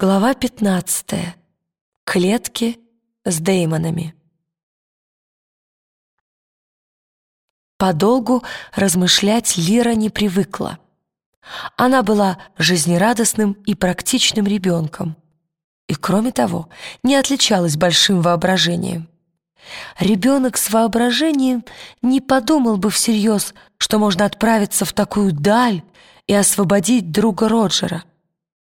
Глава 15. Клетки с деймонами. Подолгу размышлять Лира не привыкла. Она была жизнерадостным и практичным ребенком. И, кроме того, не отличалась большим воображением. Ребенок с воображением не подумал бы всерьез, что можно отправиться в такую даль и освободить друга Роджера.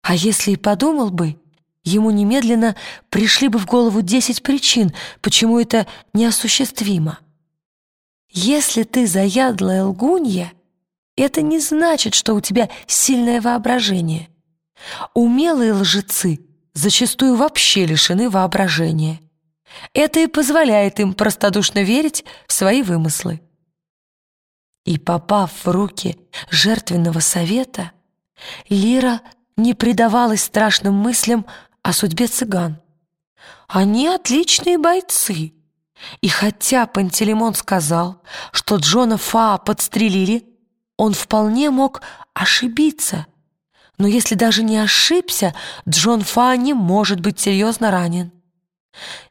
А если и подумал бы, ему немедленно пришли бы в голову десять причин, почему это неосуществимо. Если ты заядлая лгунья, это не значит, что у тебя сильное воображение. Умелые лжецы зачастую вообще лишены воображения. Это и позволяет им простодушно верить в свои вымыслы. И попав в руки жертвенного совета, Лира не предавалась страшным мыслям о судьбе цыган. Они отличные бойцы. И хотя Пантелеймон сказал, что Джона Фа подстрелили, он вполне мог ошибиться. Но если даже не ошибся, Джон Фа не может быть серьезно ранен.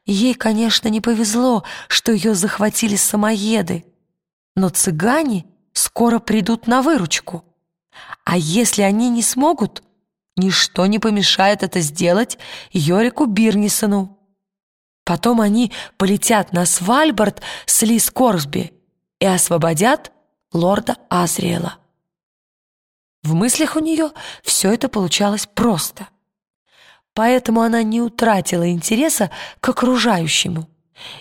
Ей, конечно, не повезло, что ее захватили самоеды, но цыгане скоро придут на выручку. А если они не смогут, Ничто не помешает это сделать Йорику Бирнисону. Потом они полетят на Свальбард с Лис Корсби и освободят лорда Азриэла. В мыслях у нее все это получалось просто. Поэтому она не утратила интереса к окружающему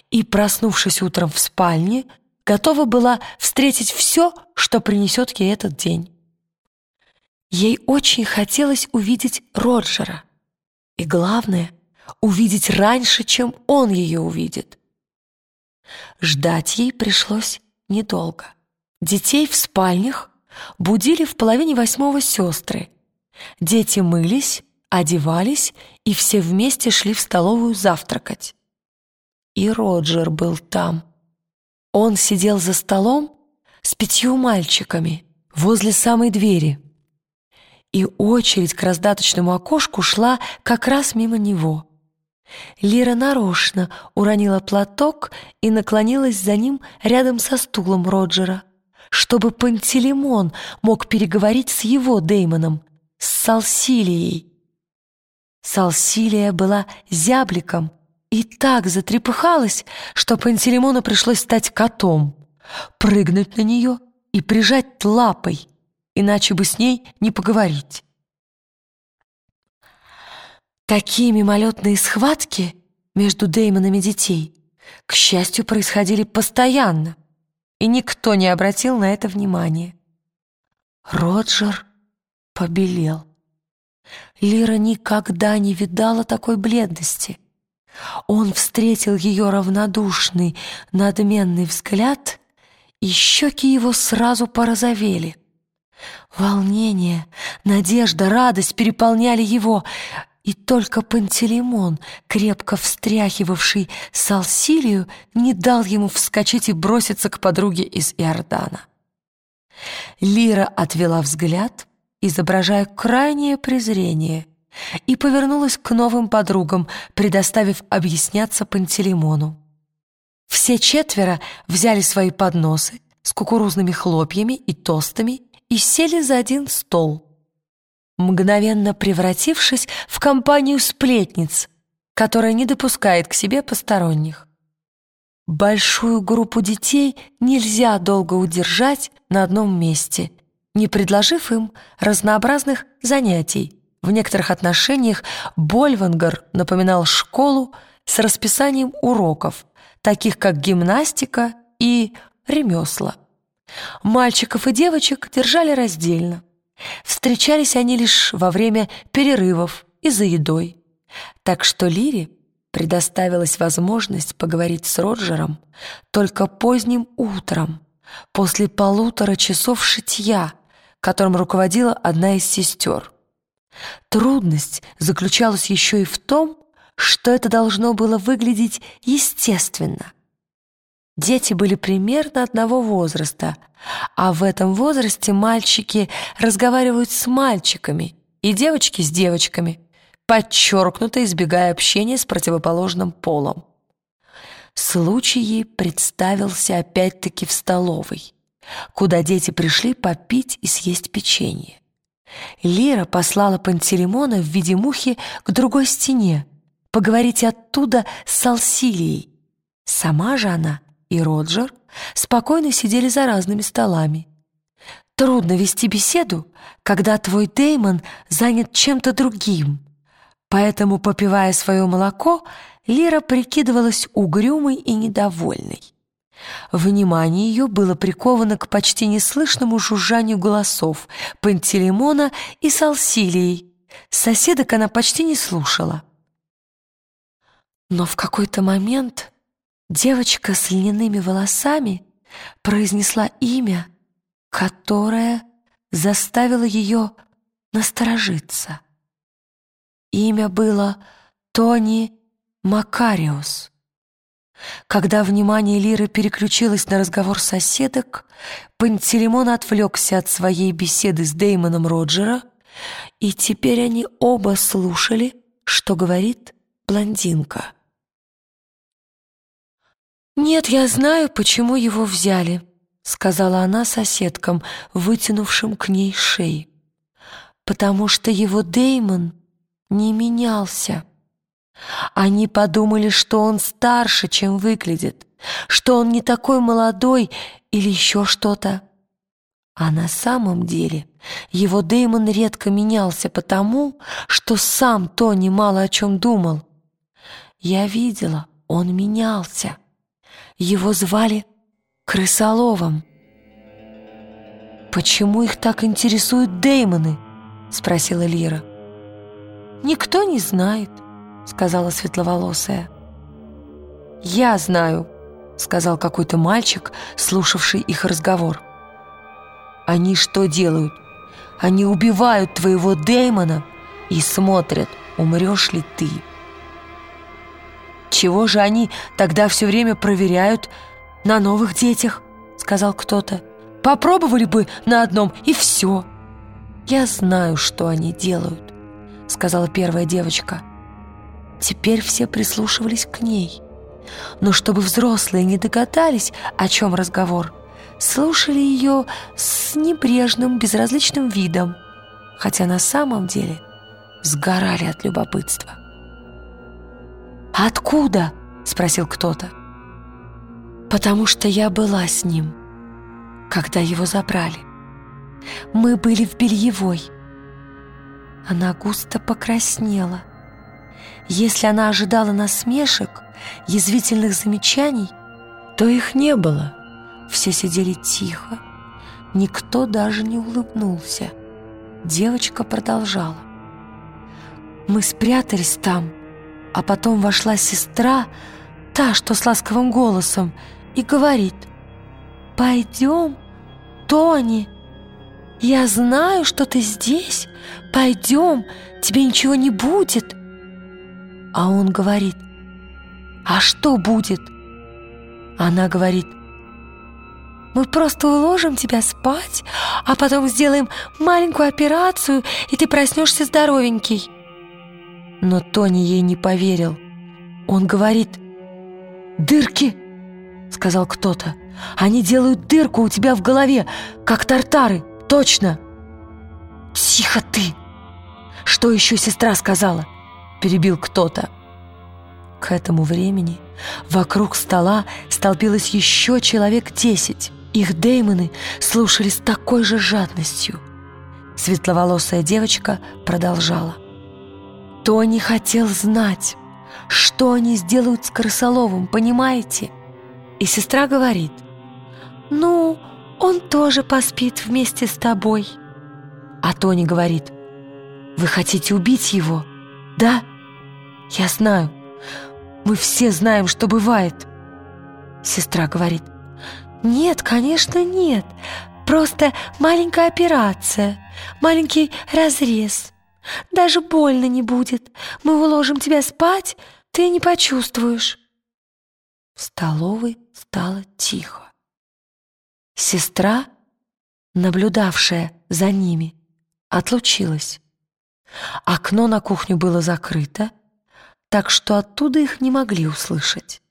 и, проснувшись утром в спальне, готова была встретить все, что принесет ей этот день. Ей очень хотелось увидеть Роджера. И главное, увидеть раньше, чем он ее увидит. Ждать ей пришлось недолго. Детей в спальнях будили в половине восьмого сестры. Дети мылись, одевались и все вместе шли в столовую завтракать. И Роджер был там. Он сидел за столом с пятью мальчиками возле самой двери и очередь к раздаточному окошку шла как раз мимо него. Лира нарочно уронила платок и наклонилась за ним рядом со стулом Роджера, чтобы Пантелеймон мог переговорить с его Деймоном, с Салсилией. Салсилия была зябликом и так затрепыхалась, что Пантелеймону пришлось стать котом, прыгнуть на нее и прижать лапой — иначе бы с ней не поговорить. Такие мимолетные схватки между Деймонами детей, к счастью, происходили постоянно, и никто не обратил на это внимания. Роджер побелел. Лира никогда не видала такой бледности. Он встретил ее равнодушный, надменный взгляд, и щеки его сразу порозовели — Волнение, надежда, радость переполняли его, и только Пантелеймон, крепко встряхивавший Салсилию, не дал ему вскочить и броситься к подруге из Иордана. Лира отвела взгляд, изображая крайнее презрение, и повернулась к новым подругам, предоставив объясняться Пантелеймону. Все четверо взяли свои подносы с кукурузными хлопьями и тостами и сели за один стол, мгновенно превратившись в компанию сплетниц, которая не допускает к себе посторонних. Большую группу детей нельзя долго удержать на одном месте, не предложив им разнообразных занятий. В некоторых отношениях Больвангар напоминал школу с расписанием уроков, таких как гимнастика и ремесла. Мальчиков и девочек держали раздельно. Встречались они лишь во время перерывов и за едой. Так что Лире предоставилась возможность поговорить с Роджером только поздним утром, после полутора часов шитья, которым руководила одна из сестер. Трудность заключалась еще и в том, что это должно было выглядеть естественно — Дети были примерно одного возраста, а в этом возрасте мальчики разговаривают с мальчиками и девочки с девочками, подчеркнуто избегая общения с противоположным полом. Случай ей представился опять-таки в столовой, куда дети пришли попить и съесть печенье. Лира послала Пантелеймона в виде мухи к другой стене, поговорить оттуда с Салсилией. Сама же она и Роджер спокойно сидели за разными столами. Трудно вести беседу, когда твой Деймон занят чем-то другим. Поэтому, попивая свое молоко, Лира прикидывалась угрюмой и недовольной. Внимание ее было приковано к почти неслышному жужжанию голосов Пантелеймона и Салсилии. Соседок она почти не слушала. Но в какой-то момент девочка с льняными волосами произнесла имя, которое заставило ее насторожиться. Имя было Тони Макариус. Когда внимание Лиры переключилось на разговор соседок, Пантелеймон отвлекся от своей беседы с Деймоном Роджера, и теперь они оба слушали, что говорит блондинка. «Нет, я знаю, почему его взяли», — сказала она соседкам, вытянувшим к ней шеи. «Потому что его Деймон не менялся». Они подумали, что он старше, чем выглядит, что он не такой молодой или еще что-то. А на самом деле его Дэймон редко менялся потому, что сам Тони мало о чем думал. Я видела, он менялся. Его звали Крысоловым. «Почему их так интересуют Дэймоны?» — спросила Лира. «Никто не знает. — сказала светловолосая. «Я знаю», — сказал какой-то мальчик, слушавший их разговор. «Они что делают? Они убивают твоего Дэймона и смотрят, умрешь ли ты». «Чего же они тогда все время проверяют на новых детях?» — сказал кто-то. «Попробовали бы на одном, и все». «Я знаю, что они делают», — сказала первая девочка. Теперь все прислушивались к ней. Но чтобы взрослые не догадались, о чем разговор, слушали ее с небрежным, безразличным видом, хотя на самом деле сгорали от любопытства. «Откуда?» — спросил кто-то. «Потому что я была с ним, когда его забрали. Мы были в бельевой». Она густо покраснела — если она ожидала насмешек, язвительных замечаний, то их не было. Все сидели тихо, никто даже не улыбнулся. Девочка продолжала. Мы спрятались там, а потом вошла сестра, та, что с ласковым голосом, и говорит, «Пойдем, Тони, я знаю, что ты здесь, пойдем, тебе ничего не будет». А он говорит, «А что будет?» Она говорит, «Мы просто уложим тебя спать, а потом сделаем маленькую операцию, и ты проснешься здоровенький». Но Тони ей не поверил. Он говорит, «Дырки!» — сказал кто-то. «Они делают дырку у тебя в голове, как тартары, точно!» «Тихо ты!» «Что еще сестра сказала?» перебил кто-то. К этому времени вокруг стола столпилось еще человек десять. Их деймоны слушали с такой же жадностью. Светловолосая девочка продолжала. Тони хотел знать, что они сделают с Крысоловым, понимаете? И сестра говорит, «Ну, он тоже поспит вместе с тобой». А Тони говорит, «Вы хотите убить его, да?» «Я знаю. Мы все знаем, что бывает». Сестра говорит. «Нет, конечно, нет. Просто маленькая операция, маленький разрез. Даже больно не будет. Мы уложим тебя спать, ты не почувствуешь». В столовой стало тихо. Сестра, наблюдавшая за ними, отлучилась. Окно на кухню было закрыто, так что оттуда их не могли услышать.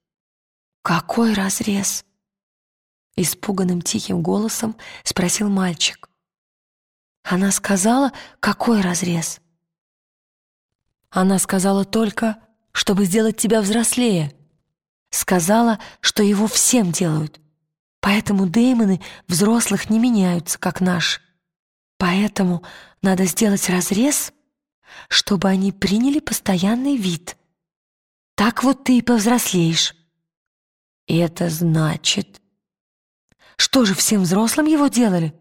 «Какой разрез?» Испуганным тихим голосом спросил мальчик. Она сказала, какой разрез? Она сказала только, чтобы сделать тебя взрослее. Сказала, что его всем делают. Поэтому деймоны взрослых не меняются, как наши. Поэтому надо сделать разрез, чтобы они приняли постоянный вид. Так вот ты и повзрослеешь. И это значит... Что же, всем взрослым его делали?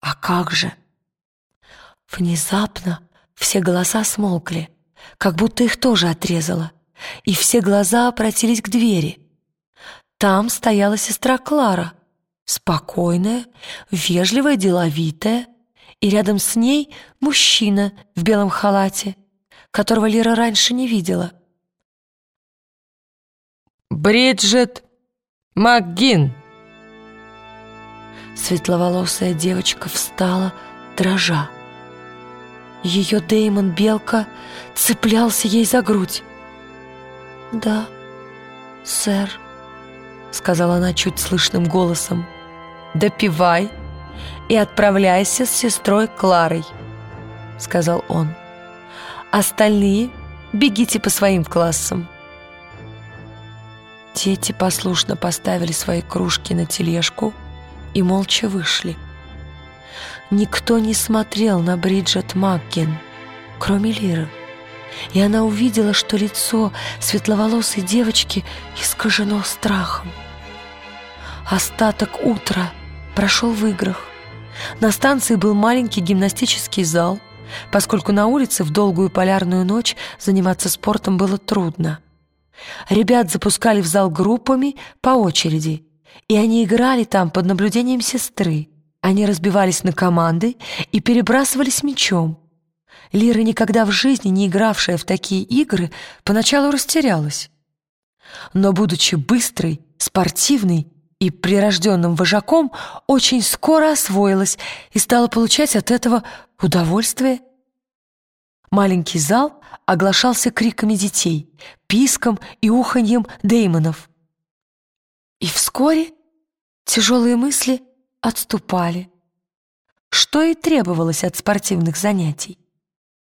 А как же? Внезапно все голоса смолкли, как будто их тоже отрезало, и все глаза обратились к двери. Там стояла сестра Клара, спокойная, вежливая, деловитая, и рядом с ней мужчина в белом халате, которого Лира раньше не видела. «Бриджит МакГин!» Светловолосая девочка встала, дрожа. Ее Деймон Белка цеплялся ей за грудь. «Да, сэр», — сказала она чуть слышным голосом. «Допивай и отправляйся с сестрой Кларой», — сказал он. «Остальные бегите по своим классам». Дети послушно поставили свои кружки на тележку и молча вышли. Никто не смотрел на Бриджет Макген, кроме Лиры. И она увидела, что лицо светловолосой девочки искажено страхом. Остаток утра прошел в играх. На станции был маленький гимнастический зал, поскольку на улице в долгую полярную ночь заниматься спортом было трудно. Ребят запускали в зал группами по очереди, и они играли там под наблюдением сестры. Они разбивались на команды и перебрасывались мячом. Лира, никогда в жизни не игравшая в такие игры, поначалу растерялась. Но, будучи быстрой, спортивной и прирожденным вожаком, очень скоро освоилась и стала получать от этого удовольствие. Маленький зал оглашался криками детей, писком и уханьем деймонов. И вскоре тяжелые мысли отступали, что и требовалось от спортивных занятий.